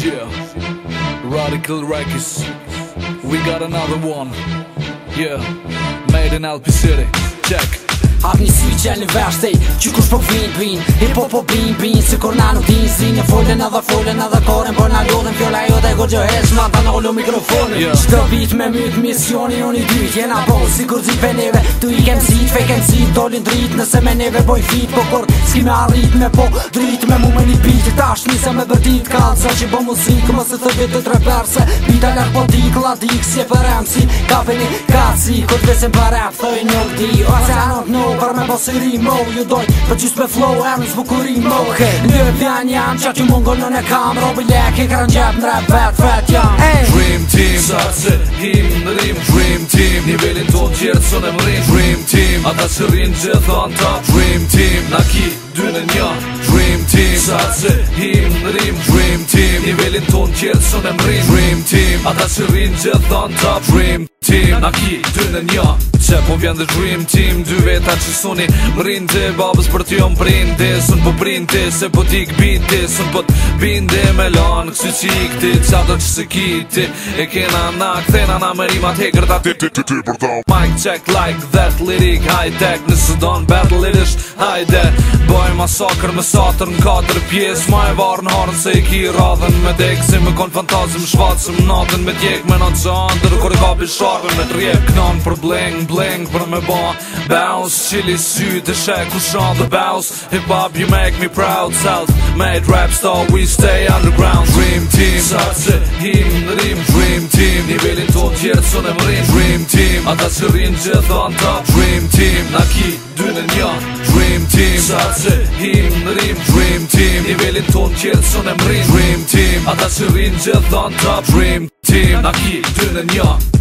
Yeah. Radical Rackers. We got another one. Yeah. Made in LP City. Check. Hap një sui qëllë në vërstej, që kush po vinë pinë Hip hop po bin, pinë, si kur na nuk t'i në zinë Folën edhe folën edhe korën, por na lodhen Fjolla jo dhe gërgjo hesh, ma t'a nëgullu mikrofonë yeah. Që të bitë me mytë, misioni unë i dytë Jena bo, po, si kur zi për neve, tu i kem zitë Fe kem zitë, dolin dritë, nëse me neve boj fitë Po kur, s'ki me arritë, me po, dritë Me mu me tash nisa me bërdit Sa që bo muzikë mësë të vjetë të Se bita nërë po dik, la dik, si e për emsi kafeni kazi, këtë vesim për rap thëj nuk di, ose I nuk know për me posë i ju dojt për gjys me flow, e në zbukurimo okay. një vjan jam, që aty mungon në ne kam Robi lek, i kërën gjep në rap vet vet jam hey. Dream team, sa se him në rim, dream team nivelin ton gjertë sën e mërim, dream team ata që rinë gjithë on top dream team, na ki dy në një team Sace, him, rim, dream team Nivellin ton kjetë sot e mrim Dream team Ata që rinë gjithë dhe në top Dream team Na ki, dy në një Qe po vjen dhe dream team Dy veta që suni më rinde Babës për t'jo më brinde Sën po brinde se po t'i këbiti Sën po t'binde me lanë Kësi që i këti qatë që se kiti E kena na këthena na më rima t'he kërta Ti ti ti ti për ta Mic check like that lirik high tech Nësë don battle lirish hajde Boj ma soccer me satër në katër pjes Ma e varë në harën se i ki radhen me dek Se me konfantazim shvatsim natën me tjek Me në të që andër kërë ka bishakën me trije Knon për bling bling për me ba Bounce, qili sy të she ku shon dhe bounce Hip hop you make me proud South made rap star we stay underground Dream team Sa që him në rim Dream team Nivellin ton tjerë që në mërin Dream team Ata që rinë gjithë on top Dream team Na ki dy në Dream team Sa që him në rim Dream team Nivellin ton tjerë që në mërin Dream team Ata që rinë gjithë on top Dream team Team, na ki, dy në